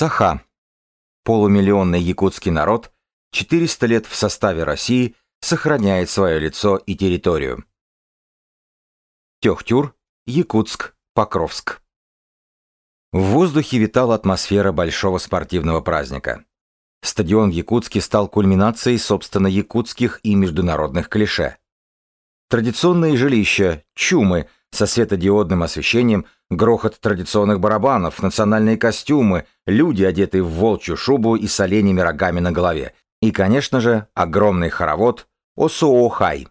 Саха. Полумиллионный якутский народ 400 лет в составе России сохраняет свое лицо и территорию. Тёхтюр, Якутск, Покровск. В воздухе витала атмосфера большого спортивного праздника. Стадион в Якутске стал кульминацией, собственно, якутских и международных клише. Традиционные жилища, чумы со светодиодным освещением, грохот традиционных барабанов, национальные костюмы, люди, одетые в волчью шубу и с оленями рогами на голове. И, конечно же, огромный хоровод Осуохай.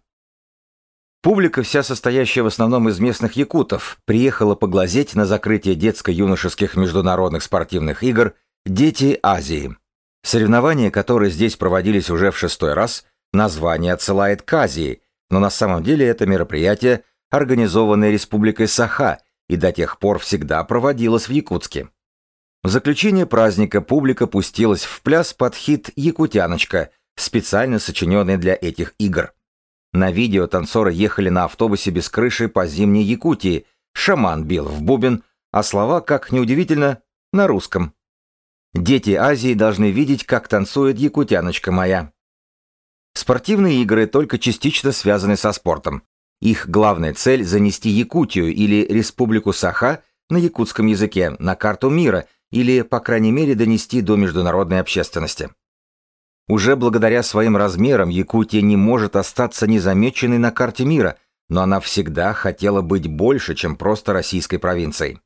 Публика, вся состоящая в основном из местных якутов, приехала поглазеть на закрытие детско-юношеских международных спортивных игр «Дети Азии». Соревнования, которые здесь проводились уже в шестой раз, название отсылает к Азии, но на самом деле это мероприятие, организованное Республикой Саха, и до тех пор всегда проводилось в Якутске. В заключение праздника публика пустилась в пляс под хит «Якутяночка», специально сочиненный для этих игр. На видео танцоры ехали на автобусе без крыши по зимней Якутии, шаман бил в бубен, а слова, как неудивительно, на русском. Дети Азии должны видеть, как танцует якутяночка моя. Спортивные игры только частично связаны со спортом. Их главная цель – занести Якутию или Республику Саха на якутском языке на карту мира или, по крайней мере, донести до международной общественности. Уже благодаря своим размерам Якутия не может остаться незамеченной на карте мира, но она всегда хотела быть больше, чем просто российской провинцией.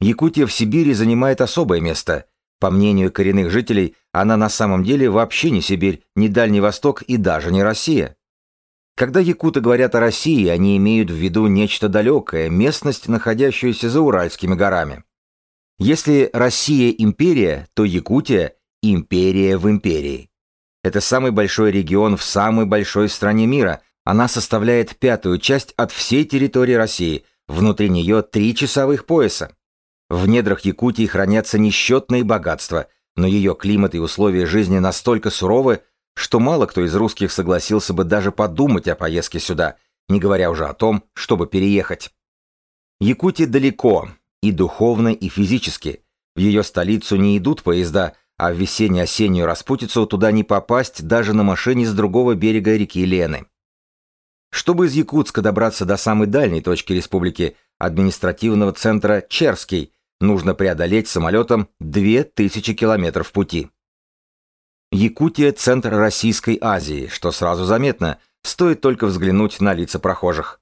Якутия в Сибири занимает особое место. По мнению коренных жителей, она на самом деле вообще не Сибирь, не Дальний Восток и даже не Россия. Когда якуты говорят о России, они имеют в виду нечто далекое, местность, находящуюся за Уральскими горами. Если Россия – империя, то Якутия Империя в империи. Это самый большой регион в самой большой стране мира. Она составляет пятую часть от всей территории России. Внутри нее три часовых пояса. В недрах Якутии хранятся несчетные богатства, но ее климат и условия жизни настолько суровы, что мало кто из русских согласился бы даже подумать о поездке сюда, не говоря уже о том, чтобы переехать. Якутия далеко, и духовно, и физически. В ее столицу не идут поезда, а в весенне-осеннюю распутицу туда не попасть даже на машине с другого берега реки Лены. Чтобы из Якутска добраться до самой дальней точки республики, административного центра Черский, нужно преодолеть самолетом 2000 километров пути. Якутия – центр Российской Азии, что сразу заметно, стоит только взглянуть на лица прохожих.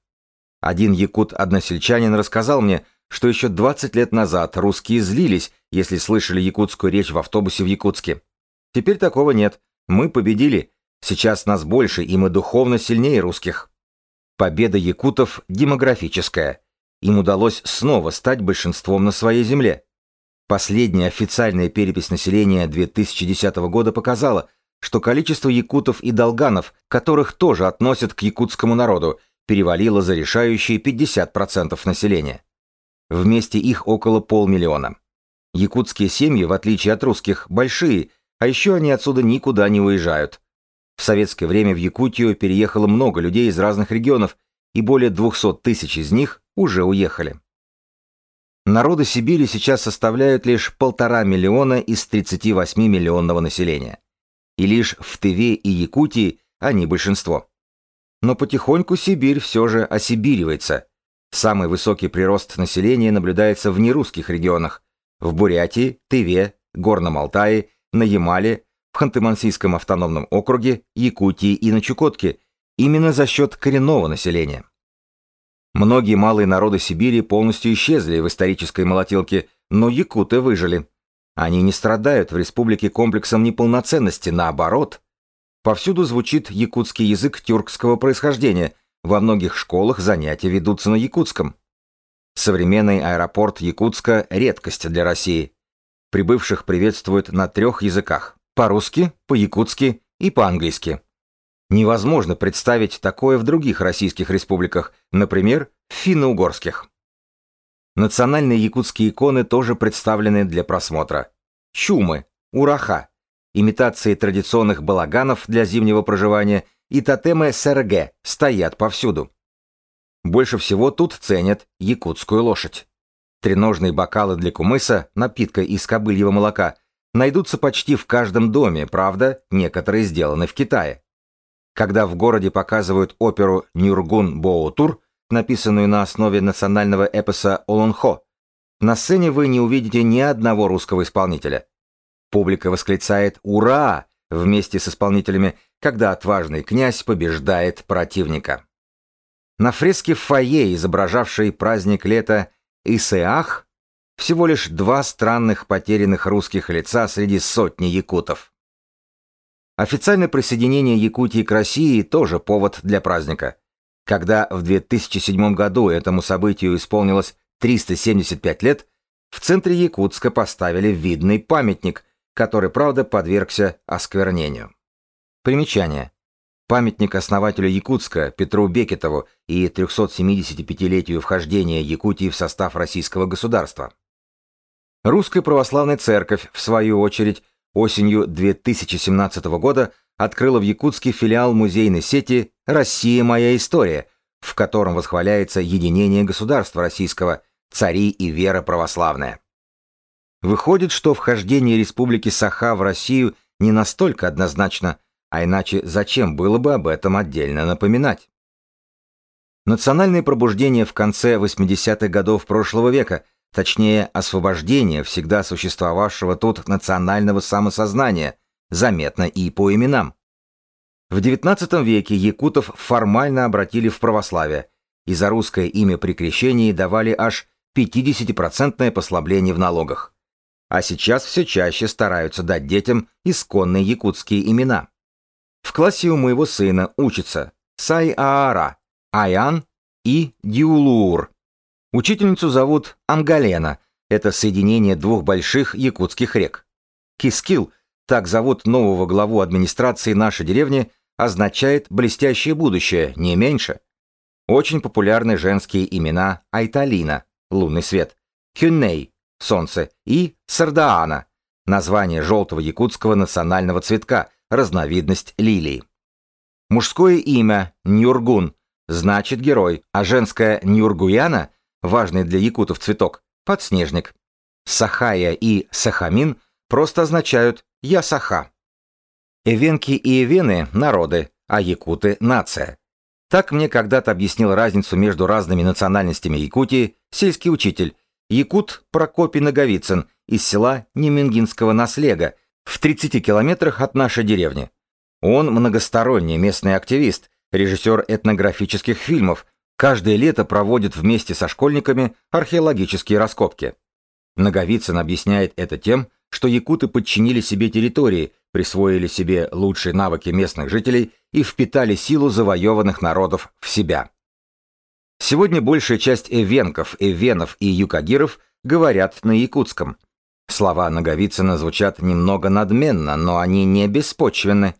Один якут-односельчанин рассказал мне, что еще 20 лет назад русские злились, если слышали якутскую речь в автобусе в Якутске. Теперь такого нет. Мы победили. Сейчас нас больше, и мы духовно сильнее русских. Победа якутов демографическая. Им удалось снова стать большинством на своей земле. Последняя официальная перепись населения 2010 года показала, что количество якутов и долганов, которых тоже относят к якутскому народу, перевалило за решающие 50% населения. Вместе их около полмиллиона. Якутские семьи, в отличие от русских, большие, а еще они отсюда никуда не уезжают. В советское время в Якутию переехало много людей из разных регионов, и более 200 тысяч из них уже уехали. Народы Сибири сейчас составляют лишь полтора миллиона из 38 миллионного населения. И лишь в Тыве и Якутии они большинство. Но потихоньку Сибирь все же осибиривается – Самый высокий прирост населения наблюдается в нерусских регионах – в Бурятии, Тыве, Горном Алтае, на Ямале, в Ханты-Мансийском автономном округе, Якутии и на Чукотке, именно за счет коренного населения. Многие малые народы Сибири полностью исчезли в исторической молотилке, но якуты выжили. Они не страдают в республике комплексом неполноценности, наоборот. Повсюду звучит якутский язык тюркского происхождения – во многих школах занятия ведутся на якутском. Современный аэропорт Якутска – редкость для России. Прибывших приветствуют на трех языках – по-русски, по-якутски и по-английски. Невозможно представить такое в других российских республиках, например, в финно-угорских. Национальные якутские иконы тоже представлены для просмотра. Чумы, ураха, имитации традиционных балаганов для зимнего проживания и тотемы СРГ стоят повсюду. Больше всего тут ценят якутскую лошадь. Треножные бокалы для кумыса, напитка из кобыльего молока, найдутся почти в каждом доме, правда, некоторые сделаны в Китае. Когда в городе показывают оперу «Нюргун Боутур», написанную на основе национального эпоса «Олонхо», на сцене вы не увидите ни одного русского исполнителя. Публика восклицает «Ура!» вместе с исполнителями, когда отважный князь побеждает противника. На фреске в фойе, изображавшей праздник лета Исеах, всего лишь два странных потерянных русских лица среди сотни якутов. Официальное присоединение Якутии к России тоже повод для праздника. Когда в 2007 году этому событию исполнилось 375 лет, в центре Якутска поставили видный памятник, который, правда, подвергся осквернению. Примечание. Памятник основателю Якутска Петру Бекетову и 375-летию вхождения Якутии в состав российского государства. Русская православная церковь, в свою очередь, осенью 2017 года открыла в Якутске филиал музейной сети «Россия. Моя история», в котором восхваляется единение государства российского, цари и вера православная. Выходит, что вхождение Республики Саха в Россию не настолько однозначно, а иначе зачем было бы об этом отдельно напоминать? Национальное пробуждение в конце 80-х годов прошлого века точнее освобождение всегда существовавшего тут национального самосознания, заметно и по именам. В XIX веке якутов формально обратили в православие, и за русское имя при крещении давали аж 50% послабление в налогах. А сейчас все чаще стараются дать детям исконные якутские имена. В классе у моего сына учатся Сай-Аара, Аян и Диулуур. Учительницу зовут Ангалена. Это соединение двух больших якутских рек. Кискил, так зовут нового главу администрации нашей деревни, означает «блестящее будущее», не меньше. Очень популярны женские имена Айталина, лунный свет, Кюнней, солнце, и Сардаана, название желтого якутского национального цветка, разновидность лилии. Мужское имя Нюргун значит герой, а женское Нюргуяна важный для якутов цветок, подснежник. Сахая и сахамин просто означают «я саха». Эвенки и эвены – народы, а якуты – нация. Так мне когда-то объяснил разницу между разными национальностями Якутии сельский учитель, якут Прокопий Наговицын из села Немингинского наслега в 30 километрах от нашей деревни. Он многосторонний местный активист, режиссер этнографических фильмов, каждое лето проводит вместе со школьниками археологические раскопки. Наговицын объясняет это тем, что якуты подчинили себе территории, присвоили себе лучшие навыки местных жителей и впитали силу завоеванных народов в себя. Сегодня большая часть эвенков, эвенов и юкагиров говорят на якутском. Слова Наговицына звучат немного надменно, но они не беспочвенны.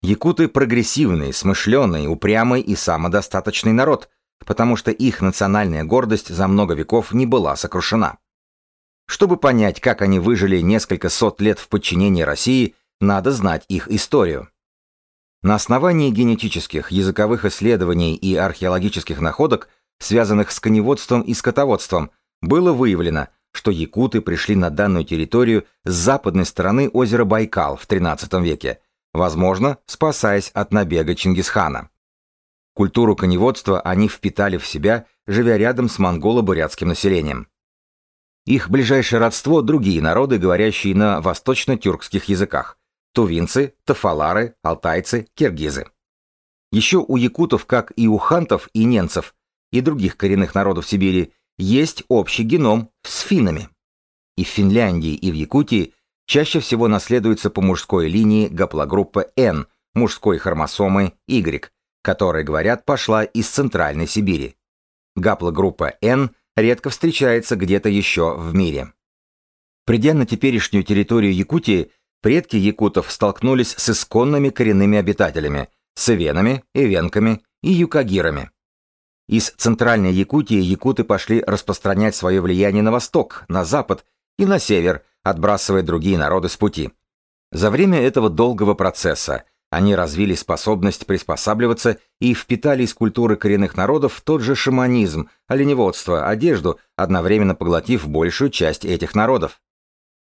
Якуты прогрессивный, смышленый, упрямый и самодостаточный народ – потому что их национальная гордость за много веков не была сокрушена. Чтобы понять, как они выжили несколько сот лет в подчинении России, надо знать их историю. На основании генетических, языковых исследований и археологических находок, связанных с коневодством и скотоводством, было выявлено, что якуты пришли на данную территорию с западной стороны озера Байкал в XIII веке, возможно, спасаясь от набега Чингисхана. Культуру коневодства они впитали в себя, живя рядом с монголо-бурятским населением. Их ближайшее родство – другие народы, говорящие на восточно-тюркских языках – тувинцы, тафалары, алтайцы, киргизы. Еще у якутов, как и у хантов и ненцев, и других коренных народов Сибири, есть общий геном с финнами. И в Финляндии, и в Якутии чаще всего наследуется по мужской линии гаплогруппа N, мужской хромосомы Y, которая, говорят, пошла из Центральной Сибири. Гаплогруппа N редко встречается где-то еще в мире. Придя на теперешнюю территорию Якутии, предки якутов столкнулись с исконными коренными обитателями, с ивенами, и юкагирами. Из центральной Якутии якуты пошли распространять свое влияние на восток, на запад и на север, отбрасывая другие народы с пути. За время этого долгого процесса Они развили способность приспосабливаться и впитали из культуры коренных народов тот же шаманизм, оленеводство, одежду, одновременно поглотив большую часть этих народов.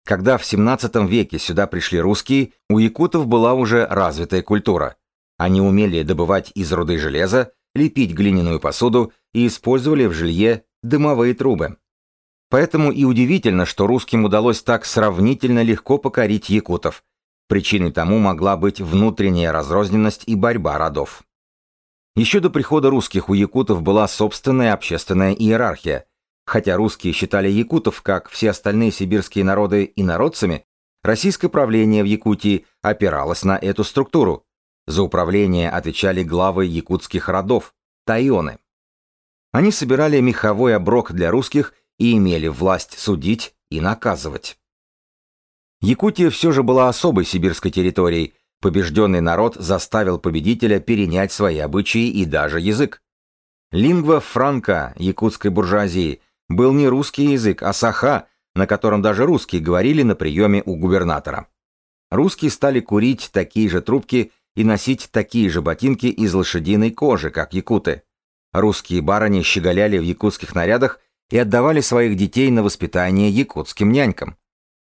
Когда в 17 веке сюда пришли русские, у якутов была уже развитая культура. Они умели добывать из руды железа, лепить глиняную посуду и использовали в жилье дымовые трубы. Поэтому и удивительно, что русским удалось так сравнительно легко покорить якутов, Причиной тому могла быть внутренняя разрозненность и борьба родов. Еще до прихода русских у якутов была собственная общественная иерархия. Хотя русские считали якутов, как все остальные сибирские народы, инородцами, российское правление в Якутии опиралось на эту структуру. За управление отвечали главы якутских родов – тайоны. Они собирали меховой оброк для русских и имели власть судить и наказывать. Якутия все же была особой сибирской территорией. Побежденный народ заставил победителя перенять свои обычаи и даже язык. Лингва франка якутской буржуазии был не русский язык, а саха, на котором даже русские говорили на приеме у губернатора. Русские стали курить такие же трубки и носить такие же ботинки из лошадиной кожи, как якуты. Русские барыни щеголяли в якутских нарядах и отдавали своих детей на воспитание якутским нянькам.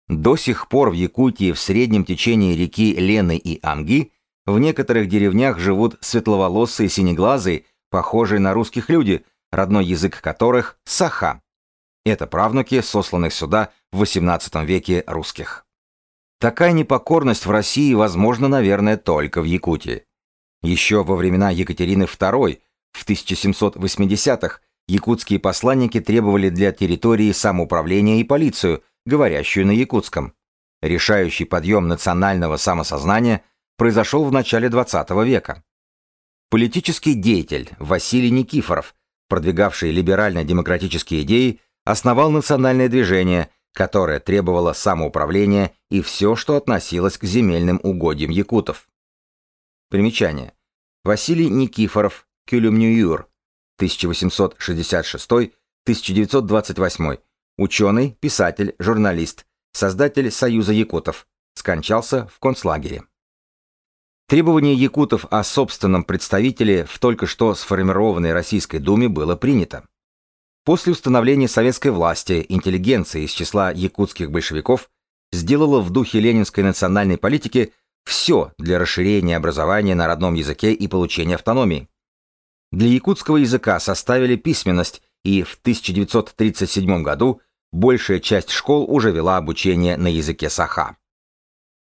До сих пор в Якутии в среднем течении реки Лены и Амги в некоторых деревнях живут светловолосые синеглазые, похожие на русских люди, родной язык которых – саха. Это правнуки, сосланных сюда в XVIII веке русских. Такая непокорность в России возможна, наверное, только в Якутии. Еще во времена Екатерины II, в 1780-х, якутские посланники требовали для территории самоуправления и полицию – говорящую на якутском. Решающий подъем национального самосознания произошел в начале XX века. Политический деятель Василий Никифоров, продвигавший либерально-демократические идеи, основал национальное движение, которое требовало самоуправления и все, что относилось к земельным угодьям якутов. Примечание. Василий Никифоров, Кюлюмнююр, 1866-1928, Ученый, писатель, журналист, создатель Союза якутов. Скончался в концлагере. Требование якутов о собственном представителе в только что сформированной Российской Думе было принято. После установления советской власти интеллигенция из числа якутских большевиков сделала в духе ленинской национальной политики все для расширения образования на родном языке и получения автономии. Для якутского языка составили письменность, и в 1937 году большая часть школ уже вела обучение на языке саха.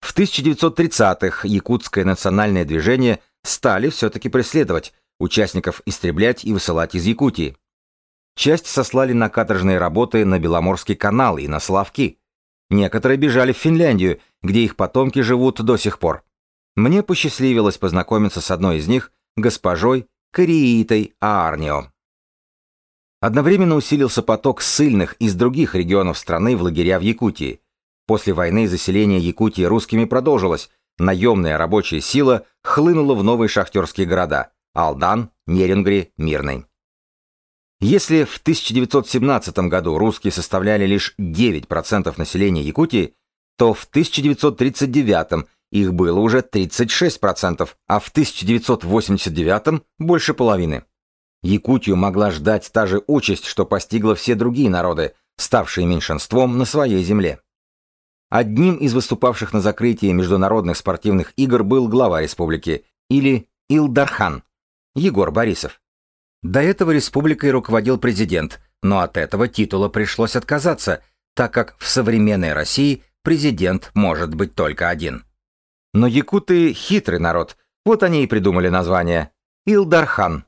В 1930-х якутское национальное движение стали все-таки преследовать, участников истреблять и высылать из Якутии. Часть сослали на каторжные работы на Беломорский канал и на Славки. Некоторые бежали в Финляндию, где их потомки живут до сих пор. Мне посчастливилось познакомиться с одной из них, госпожой Кориитой Аарнио. Одновременно усилился поток ссыльных из других регионов страны в лагеря в Якутии. После войны заселение Якутии русскими продолжилось, наемная рабочая сила хлынула в новые шахтерские города – Алдан, Нерингри, Мирный. Если в 1917 году русские составляли лишь 9% населения Якутии, то в 1939 их было уже 36%, а в 1989 больше половины. Якутию могла ждать та же участь, что постигла все другие народы, ставшие меньшинством на своей земле. Одним из выступавших на закрытии международных спортивных игр был глава республики, или Илдархан, Егор Борисов. До этого республикой руководил президент, но от этого титула пришлось отказаться, так как в современной России президент может быть только один. Но якуты хитрый народ, вот они и придумали название Илдархан.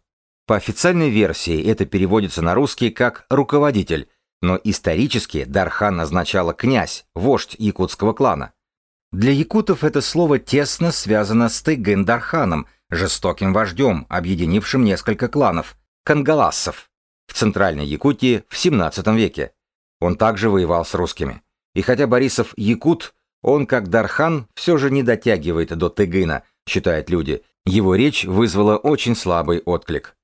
По официальной версии это переводится на русский как «руководитель», но исторически Дархан означало «князь», вождь якутского клана. Для якутов это слово тесно связано с Тыгын-Дарханом, жестоким вождем, объединившим несколько кланов, кангалассов, в Центральной Якутии в 17 веке. Он также воевал с русскими. И хотя Борисов якут, он, как Дархан, все же не дотягивает до Тыгына, считают люди. Его речь вызвала очень слабый отклик.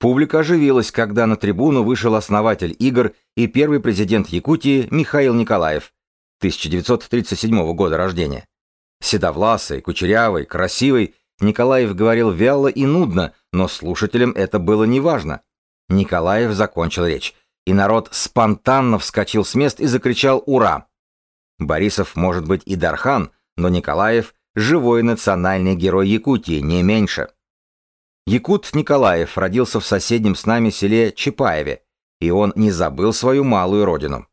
Публика оживилась, когда на трибуну вышел основатель игр и первый президент Якутии Михаил Николаев, 1937 года рождения. Седовласый, кучерявый, красивый, Николаев говорил вяло и нудно, но слушателям это было неважно. Николаев закончил речь, и народ спонтанно вскочил с мест и закричал «Ура!». Борисов может быть и Дархан, но Николаев – живой национальный герой Якутии, не меньше. Якут Николаев родился в соседнем с нами селе Чапаеве, и он не забыл свою малую родину.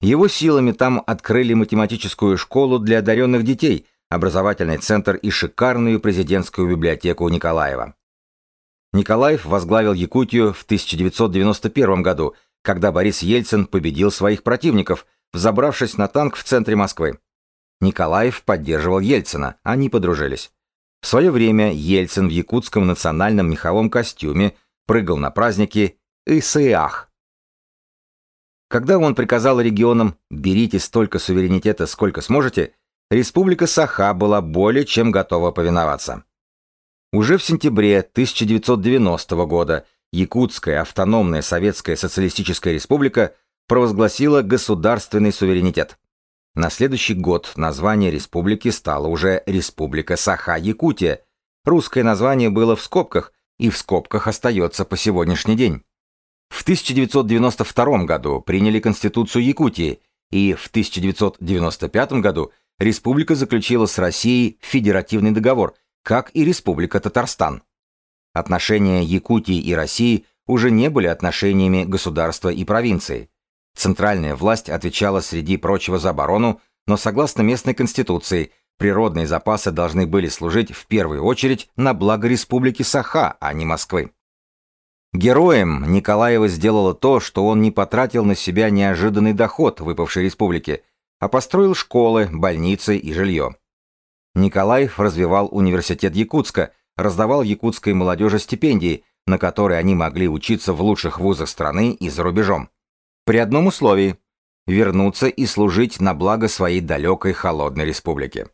Его силами там открыли математическую школу для одаренных детей, образовательный центр и шикарную президентскую библиотеку Николаева. Николаев возглавил Якутию в 1991 году, когда Борис Ельцин победил своих противников, взобравшись на танк в центре Москвы. Николаев поддерживал Ельцина, они подружились. В свое время Ельцин в якутском национальном меховом костюме прыгал на праздники Исаиах. Когда он приказал регионам «берите столько суверенитета, сколько сможете», республика Саха была более чем готова повиноваться. Уже в сентябре 1990 года Якутская автономная Советская Социалистическая Республика провозгласила государственный суверенитет. На следующий год название республики стало уже Республика Саха-Якутия. Русское название было в скобках и в скобках остается по сегодняшний день. В 1992 году приняли Конституцию Якутии, и в 1995 году республика заключила с Россией федеративный договор, как и Республика Татарстан. Отношения Якутии и России уже не были отношениями государства и провинции. Центральная власть отвечала среди прочего за оборону, но согласно местной конституции, природные запасы должны были служить в первую очередь на благо республики Саха, а не Москвы. Героем Николаева сделало то, что он не потратил на себя неожиданный доход выпавшей республики, а построил школы, больницы и жилье. Николаев развивал университет Якутска, раздавал якутской молодежи стипендии, на которые они могли учиться в лучших вузах страны и за рубежом. При одном условии – вернуться и служить на благо своей далекой холодной республики.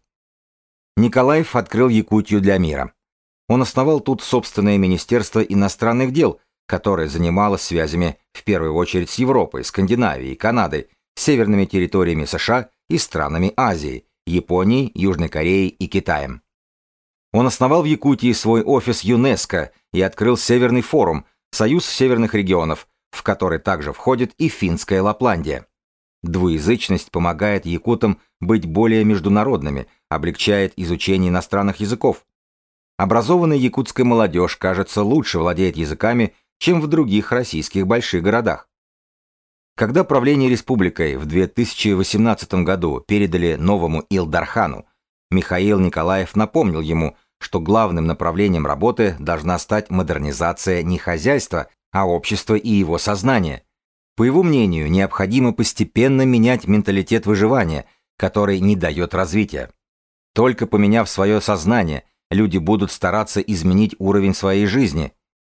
Николаев открыл Якутию для мира. Он основал тут собственное Министерство иностранных дел, которое занималось связями в первую очередь с Европой, Скандинавией, Канадой, северными территориями США и странами Азии, Японией, Южной Кореей и Китаем. Он основал в Якутии свой офис ЮНЕСКО и открыл Северный форум, Союз северных регионов, в который также входит и финская Лапландия. Двуязычность помогает якутам быть более международными, облегчает изучение иностранных языков. Образованная якутская молодежь, кажется, лучше владеет языками, чем в других российских больших городах. Когда правление республикой в 2018 году передали новому Илдархану, Михаил Николаев напомнил ему, что главным направлением работы должна стать модернизация не хозяйства, а общества и его сознания. По его мнению, необходимо постепенно менять менталитет выживания, который не дает развития. Только поменяв свое сознание, люди будут стараться изменить уровень своей жизни,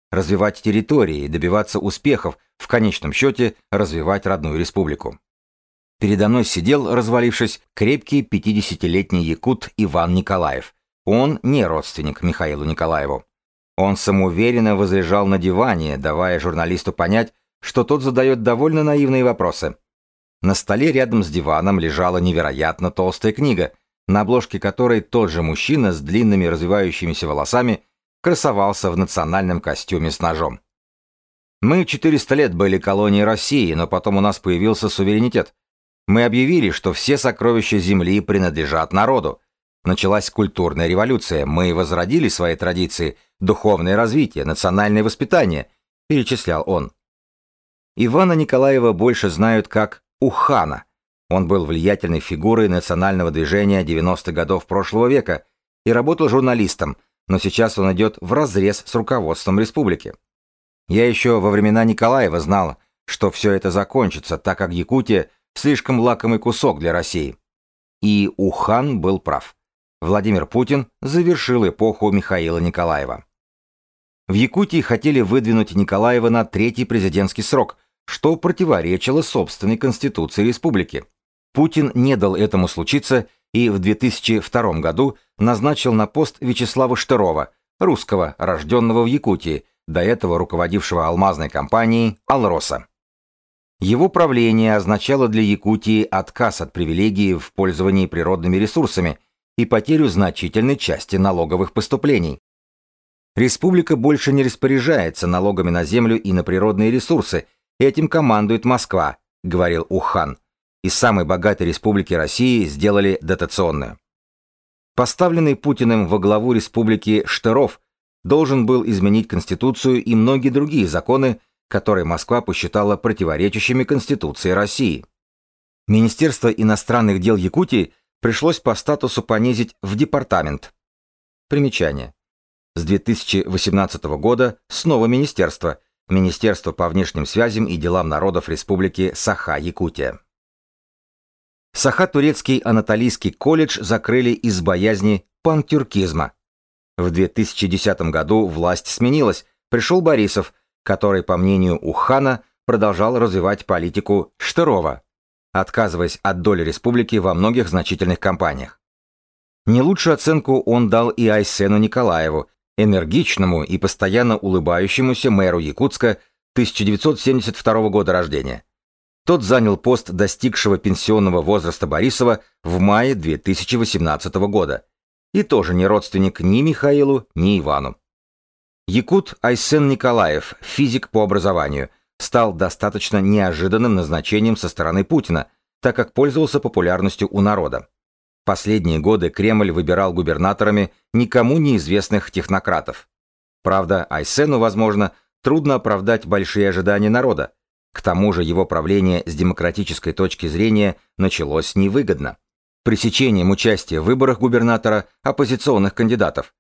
развивать территории, добиваться успехов, в конечном счете развивать родную республику. Передо мной сидел, развалившись, крепкий 50-летний якут Иван Николаев. Он не родственник Михаилу Николаеву. Он самоуверенно возлежал на диване, давая журналисту понять, что тот задает довольно наивные вопросы. На столе рядом с диваном лежала невероятно толстая книга, на обложке которой тот же мужчина с длинными развивающимися волосами красовался в национальном костюме с ножом. Мы 400 лет были колонией России, но потом у нас появился суверенитет. Мы объявили, что все сокровища Земли принадлежат народу. Началась культурная революция, мы возродили свои традиции, духовное развитие, национальное воспитание, перечислял он. Ивана Николаева больше знают как Ухана. Он был влиятельной фигурой национального движения 90-х годов прошлого века и работал журналистом, но сейчас он идет вразрез с руководством республики. Я еще во времена Николаева знал, что все это закончится, так как Якутия слишком лакомый кусок для России. И Ухан был прав. Владимир Путин завершил эпоху Михаила Николаева. В Якутии хотели выдвинуть Николаева на третий президентский срок, что противоречило собственной конституции республики. Путин не дал этому случиться и в 2002 году назначил на пост Вячеслава Штырова, русского, рожденного в Якутии, до этого руководившего алмазной компанией «Алроса». Его правление означало для Якутии отказ от привилегий в пользовании природными ресурсами и потерю значительной части налоговых поступлений. Республика больше не распоряжается налогами на землю и на природные ресурсы, этим командует Москва, говорил Ухан. Из самой богатой республики России сделали дотационную. Поставленный Путиным во главу республики Штыров должен был изменить Конституцию и многие другие законы, которые Москва посчитала противоречащими Конституции России. Министерство иностранных дел Якутии пришлось по статусу понизить в департамент. Примечание. С 2018 года снова министерство, Министерство по внешним связям и делам народов Республики Саха-Якутия. Саха-Турецкий Анатолийский колледж закрыли из боязни пантюркизма. В 2010 году власть сменилась, пришел Борисов, который, по мнению Ухана, продолжал развивать политику Штырова, отказываясь от доли республики во многих значительных компаниях. Не лучшую оценку он дал и Айсену Николаеву, энергичному и постоянно улыбающемуся мэру Якутска 1972 года рождения. Тот занял пост достигшего пенсионного возраста Борисова в мае 2018 года и тоже не родственник ни Михаилу, ни Ивану. Якут Айсен Николаев, физик по образованию, стал достаточно неожиданным назначением со стороны Путина, так как пользовался популярностью у народа. Последние годы Кремль выбирал губернаторами никому неизвестных технократов. Правда, Айсену, возможно, трудно оправдать большие ожидания народа. К тому же его правление с демократической точки зрения началось невыгодно. Пресечением участия в выборах губернатора оппозиционных кандидатов,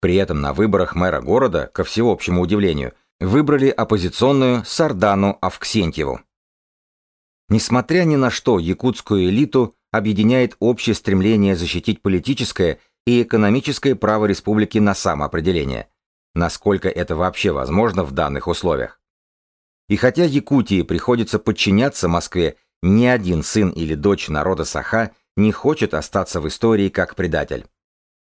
при этом на выборах мэра города, ко всеобщему удивлению, выбрали оппозиционную Сардану Авксентьеву. Несмотря ни на что, якутскую элиту объединяет общее стремление защитить политическое и экономическое право республики на самоопределение, насколько это вообще возможно в данных условиях. И хотя Якутии приходится подчиняться Москве, ни один сын или дочь народа Саха не хочет остаться в истории как предатель.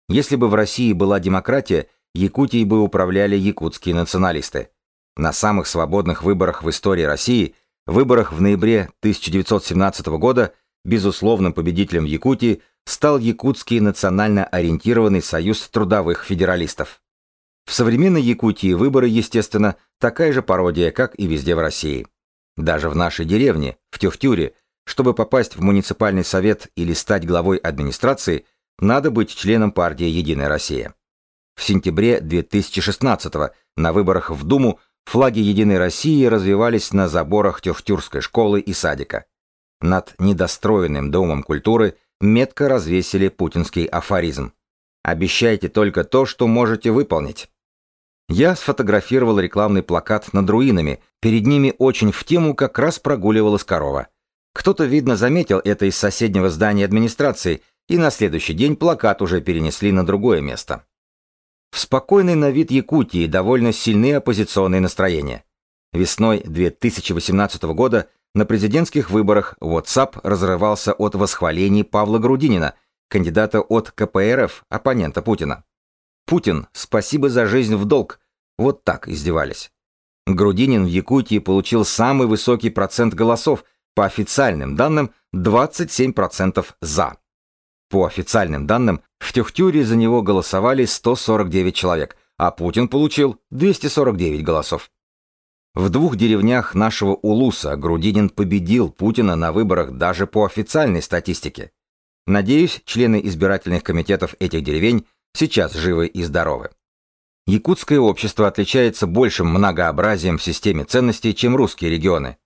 Если бы в России была демократия, Якутией бы управляли якутские националисты. На самых свободных выборах в истории России, выборах в ноябре 1917 года, безусловным победителем Якутии стал Якутский национально ориентированный союз трудовых федералистов. В современной Якутии выборы, естественно, такая же пародия, как и везде в России. Даже в нашей деревне, в Тюхтюре, чтобы попасть в муниципальный совет или стать главой администрации, надо быть членом партии «Единая Россия». В сентябре 2016 на выборах в Думу флаги «Единой России» развивались на заборах Тюхтюрской школы и садика. Над недостроенным Домом культуры метко развесили путинский афоризм. «Обещайте только то, что можете выполнить». Я сфотографировал рекламный плакат над руинами, перед ними очень в тему как раз прогуливалась корова. Кто-то, видно, заметил это из соседнего здания администрации и на следующий день плакат уже перенесли на другое место. В спокойной на вид Якутии довольно сильные оппозиционные настроения. Весной 2018 года на президентских выборах WhatsApp разрывался от восхвалений Павла Грудинина, кандидата от КПРФ, оппонента Путина. «Путин, спасибо за жизнь в долг!» Вот так издевались. Грудинин в Якутии получил самый высокий процент голосов, по официальным данным 27% «за». По официальным данным, в Тюхтюре за него голосовали 149 человек, а Путин получил 249 голосов. В двух деревнях нашего Улуса Грудинин победил Путина на выборах даже по официальной статистике. Надеюсь, члены избирательных комитетов этих деревень сейчас живы и здоровы. Якутское общество отличается большим многообразием в системе ценностей, чем русские регионы.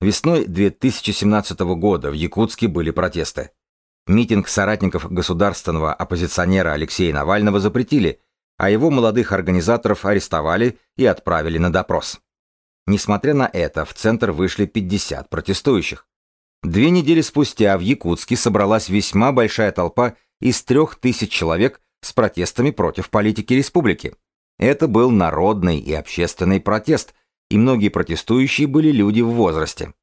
Весной 2017 года в Якутске были протесты. Митинг соратников государственного оппозиционера Алексея Навального запретили, а его молодых организаторов арестовали и отправили на допрос. Несмотря на это, в центр вышли 50 протестующих. Две недели спустя в Якутске собралась весьма большая толпа из трех тысяч человек с протестами против политики республики. Это был народный и общественный протест, и многие протестующие были люди в возрасте.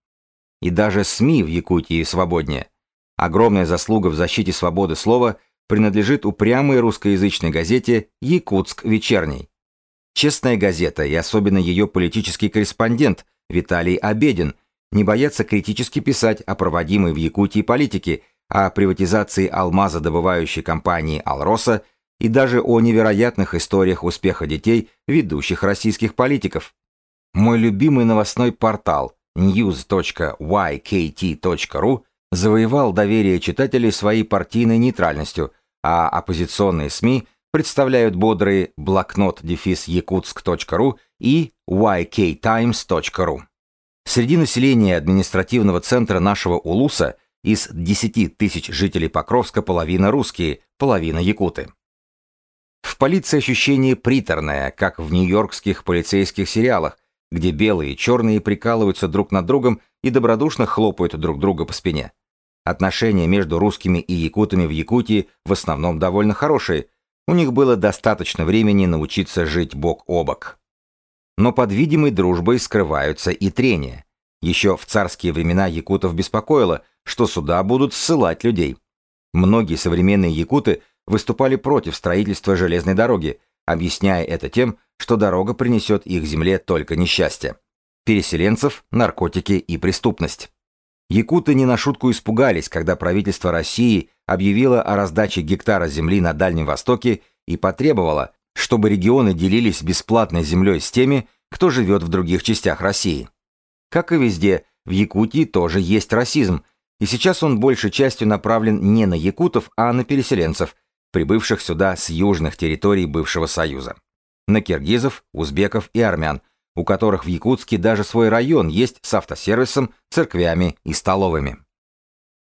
И даже СМИ в Якутии свободнее – Огромная заслуга в защите свободы слова принадлежит упрямой русскоязычной газете «Якутск вечерний». Честная газета и особенно ее политический корреспондент Виталий Обедин не боятся критически писать о проводимой в Якутии политике, о приватизации алмазодобывающей компании «Алроса» и даже о невероятных историях успеха детей ведущих российских политиков. Мой любимый новостной портал news.ykt.ru завоевал доверие читателей своей партийной нейтральностью, а оппозиционные СМИ представляют бодрые блокнот-якутск.ру и yktimes.ru. Среди населения административного центра нашего Улуса из 10 тысяч жителей Покровска половина русские, половина якуты. В полиции ощущение приторное, как в нью-йоркских полицейских сериалах, где белые и черные прикалываются друг над другом и добродушно хлопают друг друга по спине. Отношения между русскими и якутами в Якутии в основном довольно хорошие, у них было достаточно времени научиться жить бок о бок. Но под видимой дружбой скрываются и трения. Еще в царские времена якутов беспокоило, что сюда будут ссылать людей. Многие современные якуты выступали против строительства железной дороги, объясняя это тем, что дорога принесет их земле только несчастье. Переселенцев, наркотики и преступность. Якуты не на шутку испугались, когда правительство России объявило о раздаче гектара земли на Дальнем Востоке и потребовало, чтобы регионы делились бесплатной землей с теми, кто живет в других частях России. Как и везде, в Якутии тоже есть расизм, и сейчас он большей частью направлен не на якутов, а на переселенцев, прибывших сюда с южных территорий бывшего Союза. На киргизов, узбеков и армян, у которых в Якутске даже свой район есть с автосервисом, церквями и столовыми.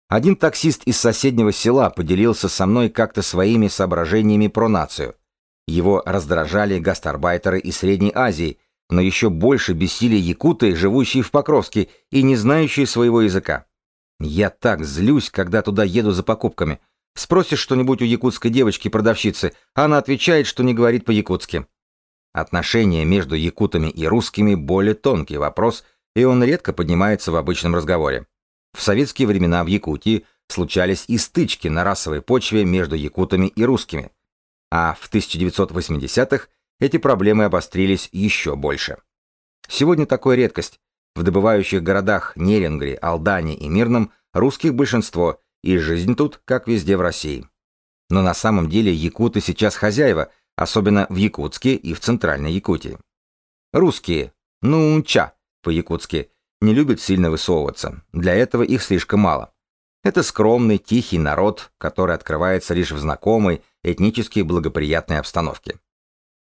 Один таксист из соседнего села поделился со мной как-то своими соображениями про нацию – его раздражали гастарбайтеры из Средней Азии, но еще больше бесили якуты, живущие в Покровске и не знающие своего языка. Я так злюсь, когда туда еду за покупками. Спросишь что-нибудь у якутской девочки-продавщицы, она отвечает, что не говорит по-якутски. Отношения между якутами и русскими более тонкий вопрос, и он редко поднимается в обычном разговоре. В советские времена в Якутии случались и стычки на расовой почве между якутами и русскими а в 1980-х эти проблемы обострились еще больше. Сегодня такой редкость. В добывающих городах Нерингре, Алдане и Мирном русских большинство, и жизнь тут, как везде в России. Но на самом деле якуты сейчас хозяева, особенно в Якутске и в Центральной Якутии. Русские, ну, ча, по-якутски, не любят сильно высовываться, для этого их слишком мало. Это скромный, тихий народ, который открывается лишь в знакомой, этнически благоприятной обстановке.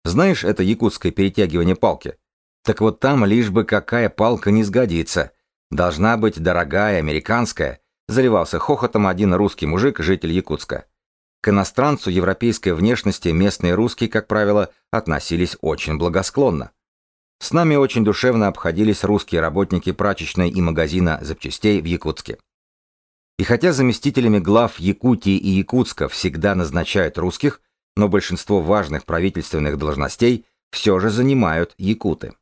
Знаешь, это якутское перетягивание палки? Так вот там лишь бы какая палка не сгодится. Должна быть дорогая, американская, заливался хохотом один русский мужик, житель Якутска. К иностранцу европейской внешности местные русские, как правило, относились очень благосклонно. С нами очень душевно обходились русские работники прачечной и магазина запчастей в Якутске. И хотя заместителями глав Якутии и Якутска всегда назначают русских, но большинство важных правительственных должностей все же занимают якуты.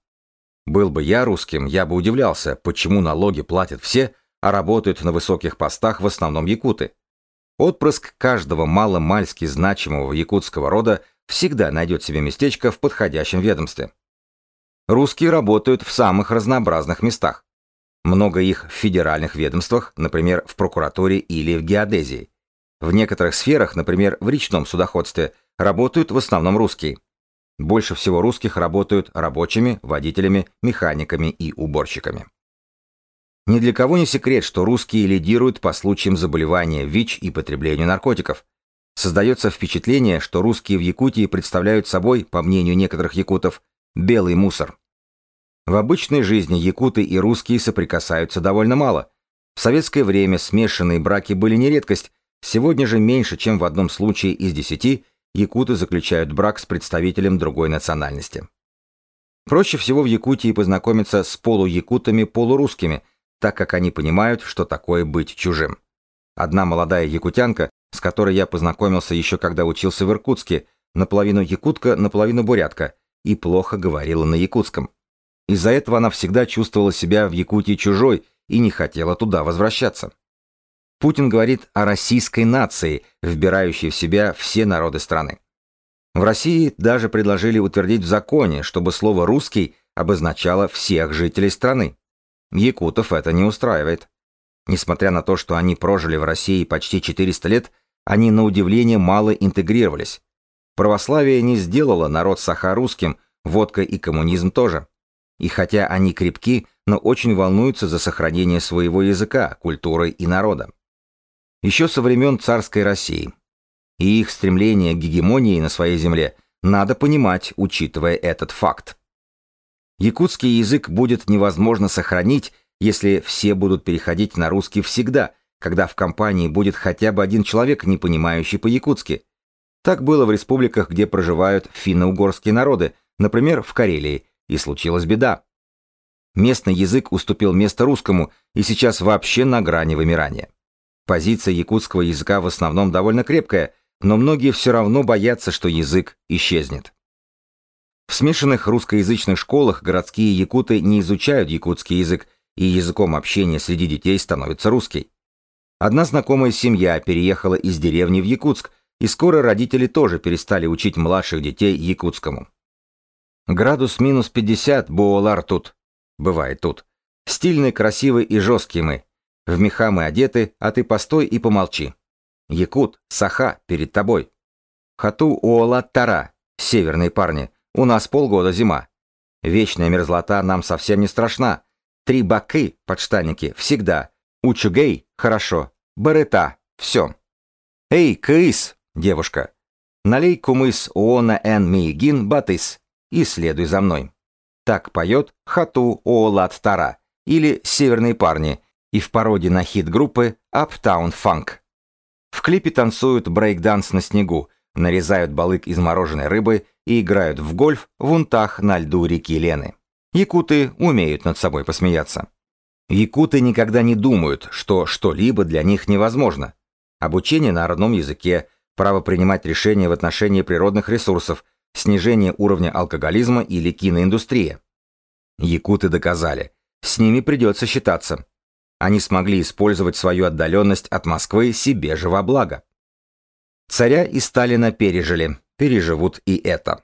Был бы я русским, я бы удивлялся, почему налоги платят все, а работают на высоких постах в основном якуты. Отпрыск каждого маломальски значимого якутского рода всегда найдет себе местечко в подходящем ведомстве. Русские работают в самых разнообразных местах. Много их в федеральных ведомствах, например, в прокуратуре или в геодезии. В некоторых сферах, например, в речном судоходстве, работают в основном русские. Больше всего русских работают рабочими, водителями, механиками и уборщиками. Ни для кого не секрет, что русские лидируют по случаям заболевания ВИЧ и потреблению наркотиков. Создается впечатление, что русские в Якутии представляют собой, по мнению некоторых якутов, белый мусор. В обычной жизни якуты и русские соприкасаются довольно мало. В советское время смешанные браки были не редкость, сегодня же меньше, чем в одном случае из десяти якуты заключают брак с представителем другой национальности. Проще всего в Якутии познакомиться с полуякутами-полурусскими, так как они понимают, что такое быть чужим. Одна молодая якутянка, с которой я познакомился еще когда учился в Иркутске, наполовину якутка, наполовину бурятка, и плохо говорила на якутском. Из-за этого она всегда чувствовала себя в Якутии чужой и не хотела туда возвращаться. Путин говорит о российской нации, вбирающей в себя все народы страны. В России даже предложили утвердить в законе, чтобы слово «русский» обозначало всех жителей страны. Якутов это не устраивает. Несмотря на то, что они прожили в России почти 400 лет, они на удивление мало интегрировались. Православие не сделало народ саха-русским, водка и коммунизм тоже. И хотя они крепки, но очень волнуются за сохранение своего языка, культуры и народа. Еще со времен царской России. И их стремление к гегемонии на своей земле надо понимать, учитывая этот факт. Якутский язык будет невозможно сохранить, если все будут переходить на русский всегда, когда в компании будет хотя бы один человек, не понимающий по-якутски. Так было в республиках, где проживают финно-угорские народы, например, в Карелии, и случилась беда. Местный язык уступил место русскому и сейчас вообще на грани вымирания. Позиция якутского языка в основном довольно крепкая, но многие все равно боятся, что язык исчезнет. В смешанных русскоязычных школах городские якуты не изучают якутский язык, и языком общения среди детей становится русский. Одна знакомая семья переехала из деревни в Якутск, и скоро родители тоже перестали учить младших детей якутскому. Градус минус 50 буолар тут. Бывает тут. Стильный, красивый и жесткий мы. В меха мы одеты, а ты постой и помолчи. Якут, Саха, перед тобой. Хату Уола Тара, северные парни, у нас полгода зима. Вечная мерзлота нам совсем не страшна. Три баки, подштанники, всегда. Үчүгэй, хорошо. Барыта, все. Эй, кыыс, девушка. Налей кумыс уонна эн миигин батыс и следуй за мной. Так поет Хоту уолаттара или «Северные парни» и в пародии на хит группы Uptown Funk. В клипе танцуют брейк-данс на снегу, нарезают балык из мороженой рыбы и играют в гольф в унтах на льду реки Лены. Якуты умеют над собой посмеяться. Якуты никогда не думают, что что-либо для них невозможно. Обучение на родном языке, право принимать решения в отношении природных ресурсов, снижение уровня алкоголизма или киноиндустрия. Якуты доказали, с ними придется считаться. Они смогли использовать свою отдаленность от Москвы себе же во благо. Царя и Сталина пережили, переживут и это.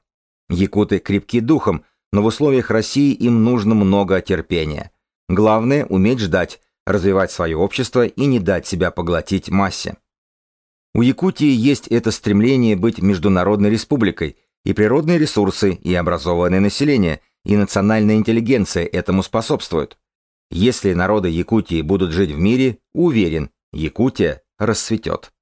Якуты крепки духом, но в условиях России им нужно много терпения. Главное – уметь ждать, развивать свое общество и не дать себя поглотить массе. У Якутии есть это стремление быть международной республикой, и природные ресурсы, и образованное население, и национальная интеллигенция этому способствуют. Если народы Якутии будут жить в мире, уверен, Якутия расцветет.